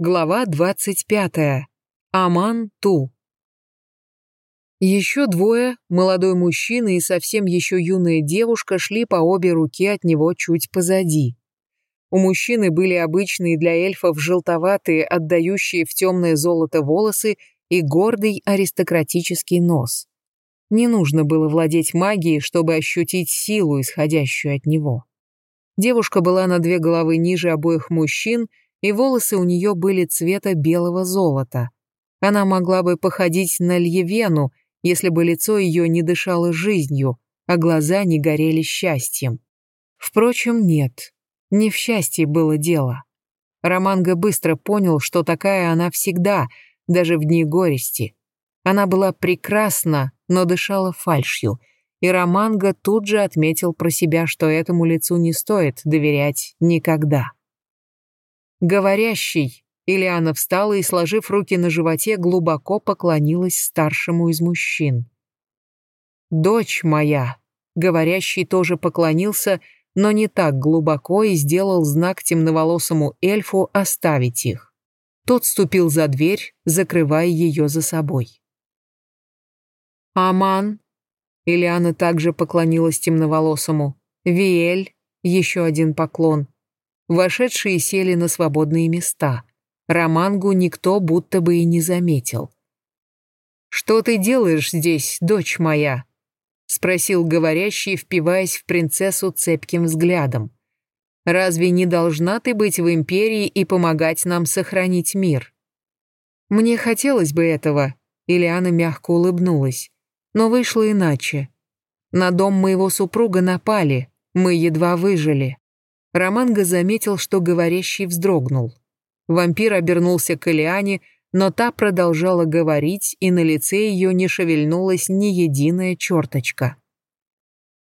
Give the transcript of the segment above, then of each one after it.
Глава 25. Аман Ту. Еще двое, молодой мужчина и совсем еще юная девушка, шли по обе руки от него чуть позади. У мужчины были обычные для эльфов желтоватые, отдающие в темное золото волосы и гордый аристократический нос. Не нужно было владеть магией, чтобы ощутить силу, исходящую от него. Девушка была на две головы ниже обоих мужчин, и волосы у нее были цвета белого золота. Она могла бы походить на Льевену, если бы лицо ее не дышало жизнью, а глаза не горели счастьем. Впрочем, нет, не в счастье было дело. Романго быстро понял, что такая она всегда, даже в дни горести. Она была прекрасна, но дышала фальшью, и Романго тут же отметил про себя, что этому лицу не стоит доверять никогда. Говорящий. Ильяна встала и, сложив руки на животе, глубоко поклонилась старшему из мужчин. «Дочь моя!» Говорящий тоже поклонился, но не так глубоко и сделал знак темноволосому эльфу оставить их. Тот ступил за дверь, закрывая ее за собой. «Аман!» Ильяна также поклонилась темноволосому. «Виэль!» Еще один поклон. Вошедшие сели на свободные места. Романгу никто будто бы и не заметил. «Что ты делаешь здесь, дочь моя?» — спросил говорящий, впиваясь в принцессу цепким взглядом. «Разве не должна ты быть в Империи и помогать нам сохранить мир?» «Мне хотелось бы этого», — Ильяна мягко улыбнулась. «Но вышло иначе. На дом моего супруга напали, мы едва выжили». Романго заметил, что говорящий вздрогнул. Вампир обернулся к Элиане, но та продолжала говорить, и на лице ее не шевельнулась ни единая черточка.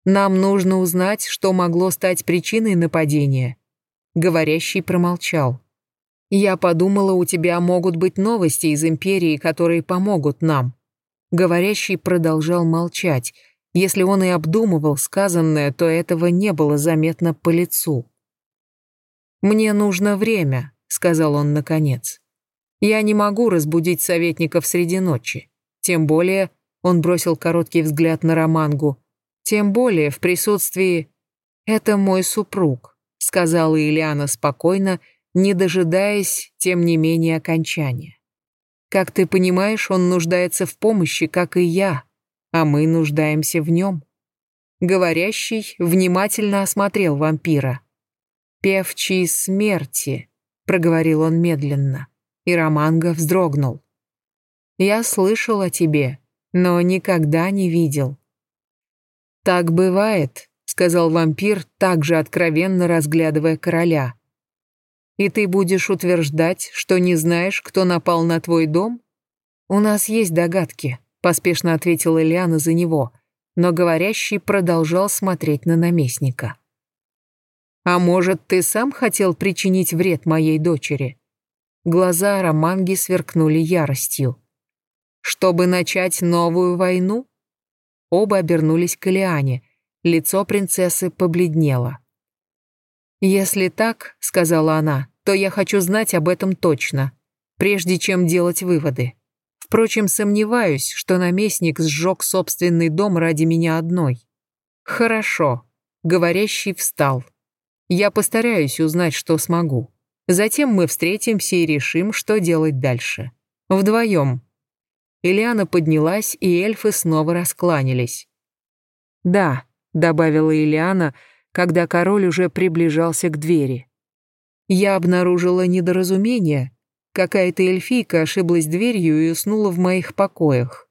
«Нам нужно узнать, что могло стать причиной нападения». Говорящий промолчал. «Я подумала, у тебя могут быть новости из Империи, которые помогут нам». Говорящий продолжал молчать, если он и обдумывал сказанное, то этого не было заметно по лицу. «Мне нужно время», — сказал он наконец. «Я не могу разбудить советников среди ночи. Тем более...» — он бросил короткий взгляд на Романгу. «Тем более в присутствии...» «Это мой супруг», — сказала Ильяна спокойно, не дожидаясь, тем не менее, окончания. «Как ты понимаешь, он нуждается в помощи, как и я», а мы нуждаемся в нем. Говорящий внимательно осмотрел вампира. «Певчий смерти», — проговорил он медленно, и Романго вздрогнул. «Я слышал о тебе, но никогда не видел». «Так бывает», — сказал вампир, также откровенно разглядывая короля. «И ты будешь утверждать, что не знаешь, кто напал на твой дом? У нас есть догадки», поспешно ответила Ильяна за него, но говорящий продолжал смотреть на наместника. «А может, ты сам хотел причинить вред моей дочери?» Глаза Романги сверкнули яростью. «Чтобы начать новую войну?» Оба обернулись к Илиане. Лицо принцессы побледнело. «Если так, — сказала она, — то я хочу знать об этом точно, прежде чем делать выводы. Впрочем, сомневаюсь, что наместник сжег собственный дом ради меня одной. Хорошо. Говорящий встал. Я постараюсь узнать, что смогу. Затем мы встретимся и решим, что делать дальше. Вдвоем. Ильяна поднялась, и эльфы снова раскланялись. «Да», — добавила Ильяна, когда король уже приближался к двери. «Я обнаружила недоразумение, Какая-то эльфийка ошиблась дверью и уснула в моих покоях.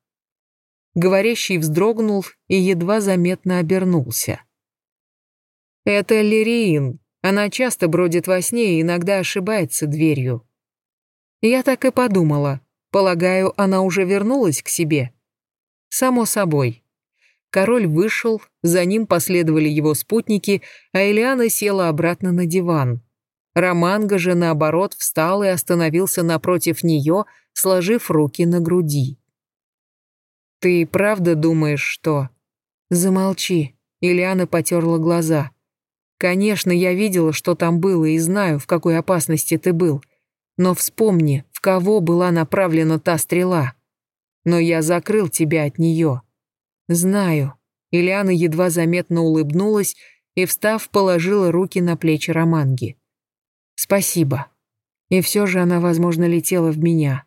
Говорящий вздрогнул и едва заметно обернулся. «Это Лириин. Она часто бродит во сне и иногда ошибается дверью». Я так и подумала. Полагаю, она уже вернулась к себе. Само собой. Король вышел, за ним последовали его спутники, а Элиана села обратно на диван. Романго же, наоборот, встал и остановился напротив нее, сложив руки на груди. «Ты правда думаешь, что...» «Замолчи», — Ильяна потерла глаза. «Конечно, я видела, что там было, и знаю, в какой опасности ты был. Но вспомни, в кого была направлена та стрела. Но я закрыл тебя от нее. Знаю. Ильяна едва заметно улыбнулась и, встав, положила руки на плечи Романги. Спасибо. И все же она, возможно, летела в меня.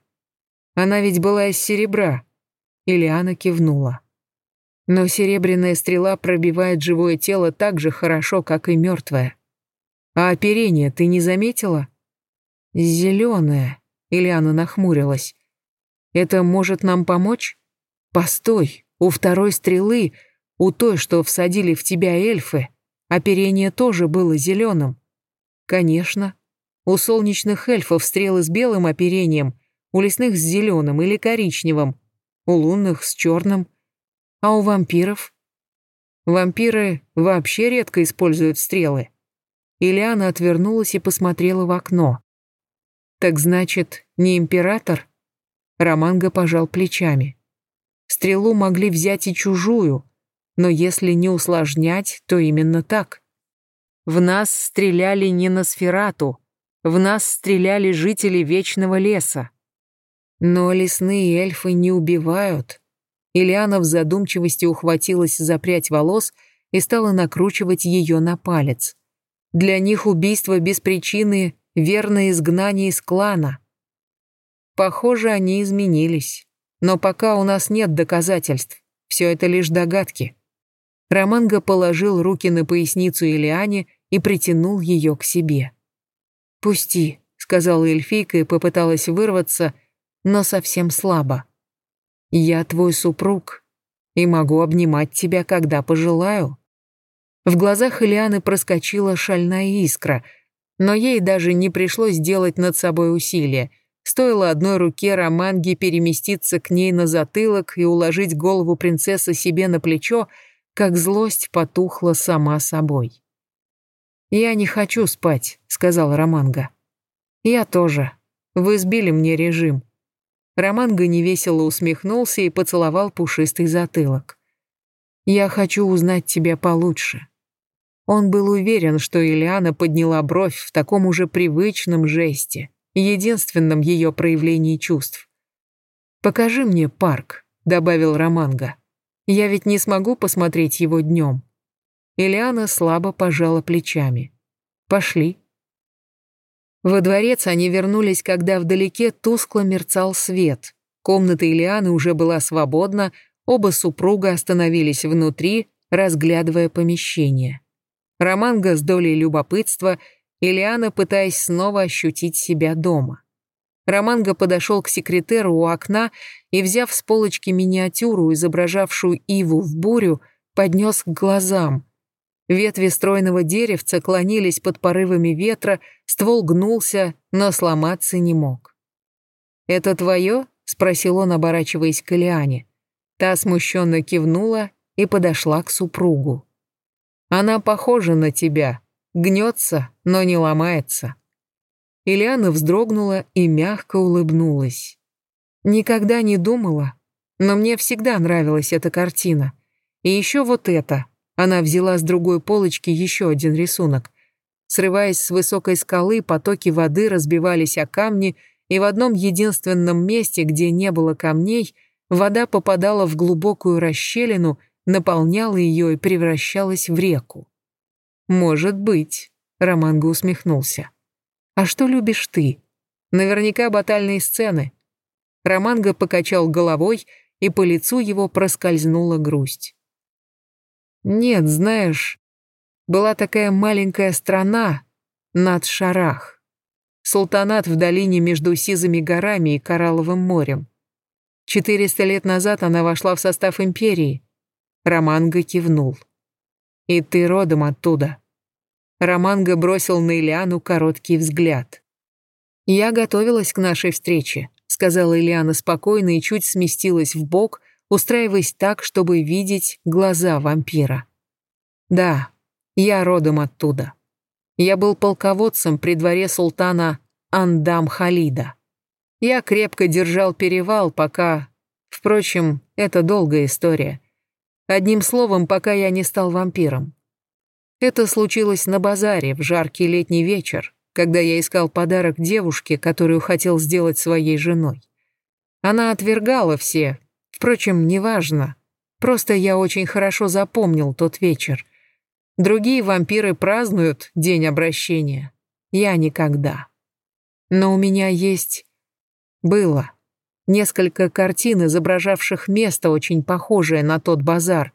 Она ведь была из серебра. Ильяна кивнула. Но серебряная стрела пробивает живое тело так же хорошо, как и мертвое. А оперение ты не заметила? Зеленое. Ильяна нахмурилась. Это может нам помочь? Постой, у второй стрелы, у той, что всадили в тебя эльфы, оперение тоже было зеленым. Конечно. У солнечных эльфов стрелы с белым оперением, у лесных с зеленым или коричневым, у лунных с черным. А у вампиров? Вампиры вообще редко используют стрелы. Ильяна отвернулась и посмотрела в окно. Так значит, не император? Романго пожал плечами. Стрелу могли взять и чужую, но если не усложнять, то именно так. В нас стреляли не на сферату, в нас стреляли жители Вечного леса. Но лесные эльфы не убивают. Ильяна в задумчивости ухватилась за прядь волос и стала накручивать ее на палец. Для них убийство без причины — верное изгнание из клана. Похоже, они изменились. Но пока у нас нет доказательств. Все это лишь догадки. Романго положил руки на поясницу Ильяне и притянул ее к себе. «Пусти», — сказала эльфийка и попыталась вырваться, но совсем слабо. «Я твой супруг и могу обнимать тебя, когда пожелаю». В глазах Ильяны проскочила шальная искра, но ей даже не пришлось делать над собой усилия. Стоило одной руке Романги переместиться к ней на затылок и уложить голову принцессы себе на плечо, как злость потухла сама собой. «Я не хочу спать», — сказал Романга. «Я тоже. Вы сбили мне режим». Романга невесело усмехнулся и поцеловал пушистый затылок. «Я хочу узнать тебя получше». Он был уверен, что Ильяна подняла бровь в таком уже привычном жесте, единственном ее проявлении чувств. «Покажи мне парк», — добавил Романга. «Я ведь не смогу посмотреть его днем». Ильяна слабо пожала плечами. «Пошли». Во дворец они вернулись, когда вдалеке тускло мерцал свет. Комната Ильяны уже была свободна, оба супруга остановились внутри, разглядывая помещение. Романго с долей любопытства, Ильяна пытаясь снова ощутить себя дома. Романго подошел к секретеру у окна и, взяв с полочки миниатюру, изображавшую Иву в бурю, поднес к глазам. Ветви стройного деревца клонились под порывами ветра, ствол гнулся, но сломаться не мог. «Это твое?» — спросил он, оборачиваясь к Элиане. Та смущенно кивнула и подошла к супругу. «Она похожа на тебя, гнется, но не ломается». Ильяна вздрогнула и мягко улыбнулась. «Никогда не думала, но мне всегда нравилась эта картина. И еще вот это. Она взяла с другой полочки еще один рисунок. Срываясь с высокой скалы, потоки воды разбивались о камни, и в одном единственном месте, где не было камней, вода попадала в глубокую расщелину, наполняла ее и превращалась в реку. «Может быть», — Романго усмехнулся. «А что любишь ты? Наверняка батальные сцены». Романго покачал головой, и по лицу его проскользнула грусть. Нет, знаешь, была такая маленькая страна над Шарах. Султанат в долине между Сизыми горами и Коралловым морем. Четыреста лет назад она вошла в состав империи. Романго кивнул. «И ты родом оттуда». Романго бросил на Ильяну короткий взгляд. «Я готовилась к нашей встрече», — сказала Ильяна спокойно и чуть сместилась в бок, устраиваясь так, чтобы видеть глаза вампира. Да, я родом оттуда. Я был полководцем при дворе султана Андам Халида. Я крепко держал перевал, пока... Впрочем, это долгая история. Одним словом, пока я не стал вампиром. Это случилось на базаре в жаркий летний вечер, когда я искал подарок девушке, которую хотел сделать своей женой. Она отвергала все, впрочем, неважно. Просто я очень хорошо запомнил тот вечер. Другие вампиры празднуют день обращения. Я никогда. Но у меня есть... Было. Несколько картин, изображавших место, очень похожее на тот базар.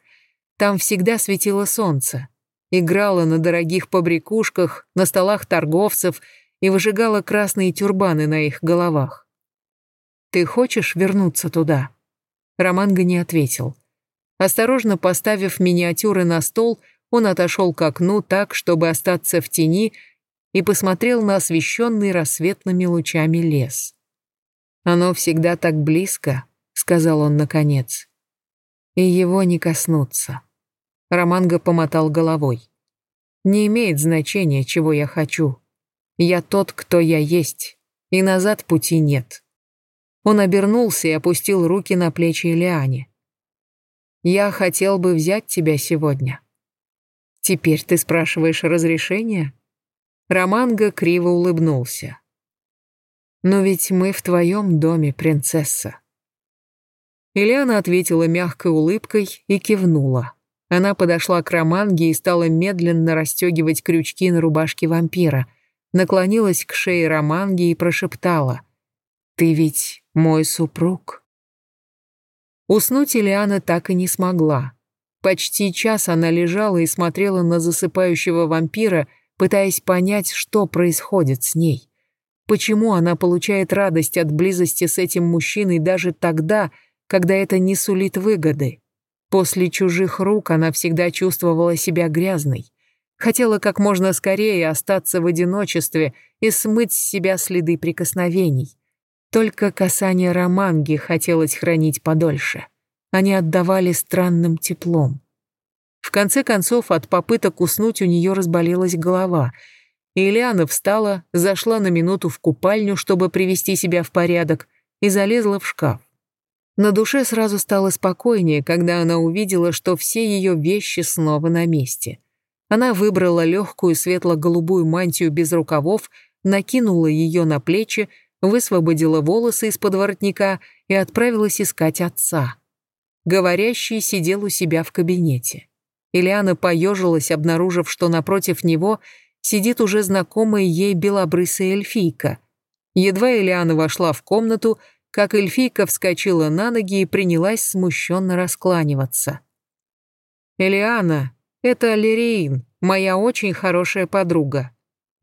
Там всегда светило солнце. Играло на дорогих побрякушках, на столах торговцев и выжигало красные тюрбаны на их головах. «Ты хочешь вернуться туда?» Романго не ответил. Осторожно поставив миниатюры на стол, он отошел к окну так, чтобы остаться в тени, и посмотрел на освещенный рассветными лучами лес. «Оно всегда так близко», — сказал он наконец. «И его не коснуться». Романго помотал головой. «Не имеет значения, чего я хочу. Я тот, кто я есть, и назад пути нет». Он обернулся и опустил руки на плечи Лиане. «Я хотел бы взять тебя сегодня». «Теперь ты спрашиваешь разрешения?» Романго криво улыбнулся. «Но ведь мы в твоем доме, принцесса». Ильяна ответила мягкой улыбкой и кивнула. Она подошла к Романге и стала медленно расстегивать крючки на рубашке вампира, наклонилась к шее Романги и прошептала «Ты ведь мой супруг». Уснуть Ильяна так и не смогла. Почти час она лежала и смотрела на засыпающего вампира, пытаясь понять, что происходит с ней. Почему она получает радость от близости с этим мужчиной даже тогда, когда это не сулит выгоды? После чужих рук она всегда чувствовала себя грязной. Хотела как можно скорее остаться в одиночестве и смыть с себя следы прикосновений. Только касание романги хотелось хранить подольше. Они отдавали странным теплом. В конце концов, от попыток уснуть у нее разболелась голова. Ильяна встала, зашла на минуту в купальню, чтобы привести себя в порядок, и залезла в шкаф. На душе сразу стало спокойнее, когда она увидела, что все ее вещи снова на месте. Она выбрала легкую светло-голубую мантию без рукавов, накинула ее на плечи, высвободила волосы из-под воротника и отправилась искать отца. Говорящий сидел у себя в кабинете. Ильяна поежилась, обнаружив, что напротив него сидит уже знакомая ей белобрысая эльфийка. Едва Ильяна вошла в комнату, как эльфийка вскочила на ноги и принялась смущенно раскланиваться. «Элиана, это Лириин, моя очень хорошая подруга.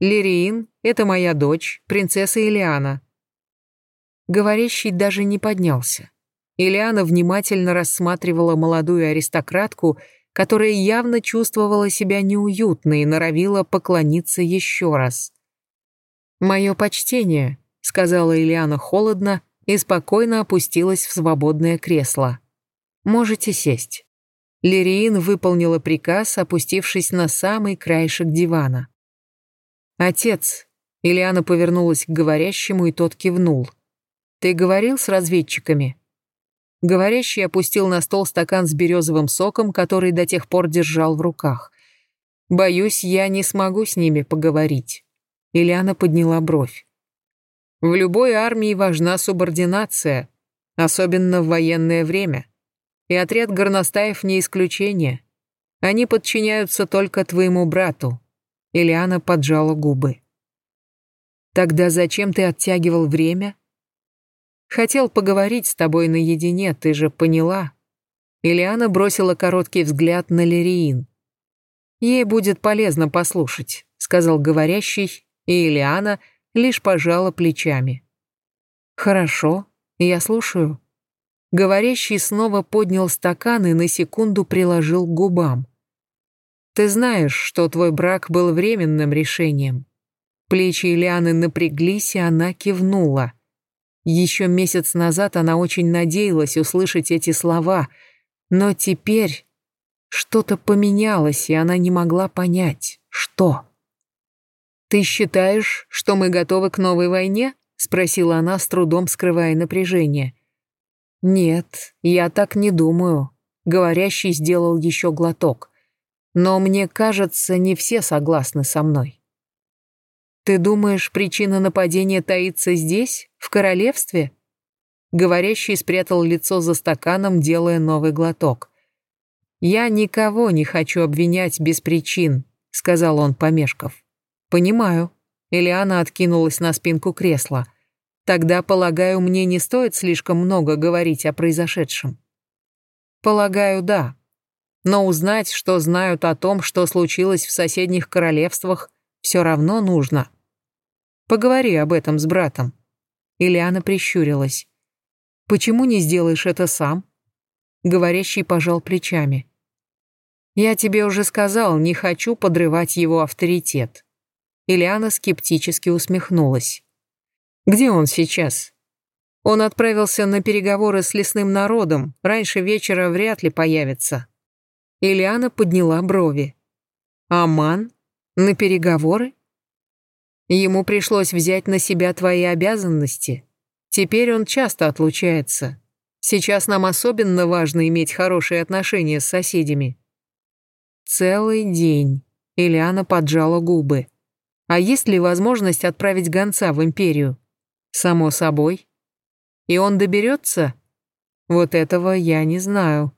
Лириин — это моя дочь, принцесса Элиана». Говорящий даже не поднялся. Ильяна внимательно рассматривала молодую аристократку, которая явно чувствовала себя неуютно и норовила поклониться еще раз. «Мое почтение», — сказала Ильяна холодно и спокойно опустилась в свободное кресло. «Можете сесть». Лириин выполнила приказ, опустившись на самый краешек дивана. «Отец», — Ильяна повернулась к говорящему, и тот кивнул. «Ты говорил с разведчиками?» Говорящий опустил на стол стакан с березовым соком, который до тех пор держал в руках. «Боюсь, я не смогу с ними поговорить». Ильяна подняла бровь. «В любой армии важна субординация, особенно в военное время. И отряд горностаев не исключение. Они подчиняются только твоему брату». Ильяна поджала губы. «Тогда зачем ты оттягивал время?» Хотел поговорить с тобой наедине, ты же поняла». Ильяна бросила короткий взгляд на Лириин. «Ей будет полезно послушать», — сказал говорящий, и Ильяна лишь пожала плечами. «Хорошо, я слушаю». Говорящий снова поднял стакан и на секунду приложил к губам. «Ты знаешь, что твой брак был временным решением». Плечи Ильяны напряглись, и она кивнула. Еще месяц назад она очень надеялась услышать эти слова, но теперь что-то поменялось, и она не могла понять, что. «Ты считаешь, что мы готовы к новой войне?» — спросила она, с трудом скрывая напряжение. «Нет, я так не думаю», — говорящий сделал еще глоток. «Но мне кажется, не все согласны со мной». Ты думаешь, причина нападения таится здесь, в королевстве? Говорящий спрятал лицо за стаканом, делая новый глоток. «Я никого не хочу обвинять без причин», — сказал он, помешков. «Понимаю». Элиана откинулась на спинку кресла. «Тогда, полагаю, мне не стоит слишком много говорить о произошедшем». «Полагаю, да. Но узнать, что знают о том, что случилось в соседних королевствах, все равно нужно. Поговори об этом с братом». Ильяна прищурилась. Почему не сделаешь это сам?» Говорящий пожал плечами. «Я тебе уже сказал, не хочу подрывать его авторитет». Ильяна скептически усмехнулась. «Где он сейчас?» «Он отправился на переговоры с лесным народом, раньше вечера вряд ли появится». Ильяна подняла брови. «Аман? На переговоры?» «Ему пришлось взять на себя твои обязанности», Теперь он часто отлучается. Сейчас нам особенно важно иметь хорошие отношения с соседями. Целый день. Ильяна поджала губы. А есть ли возможность отправить гонца в империю? Само собой. И он доберется? Вот этого я не знаю.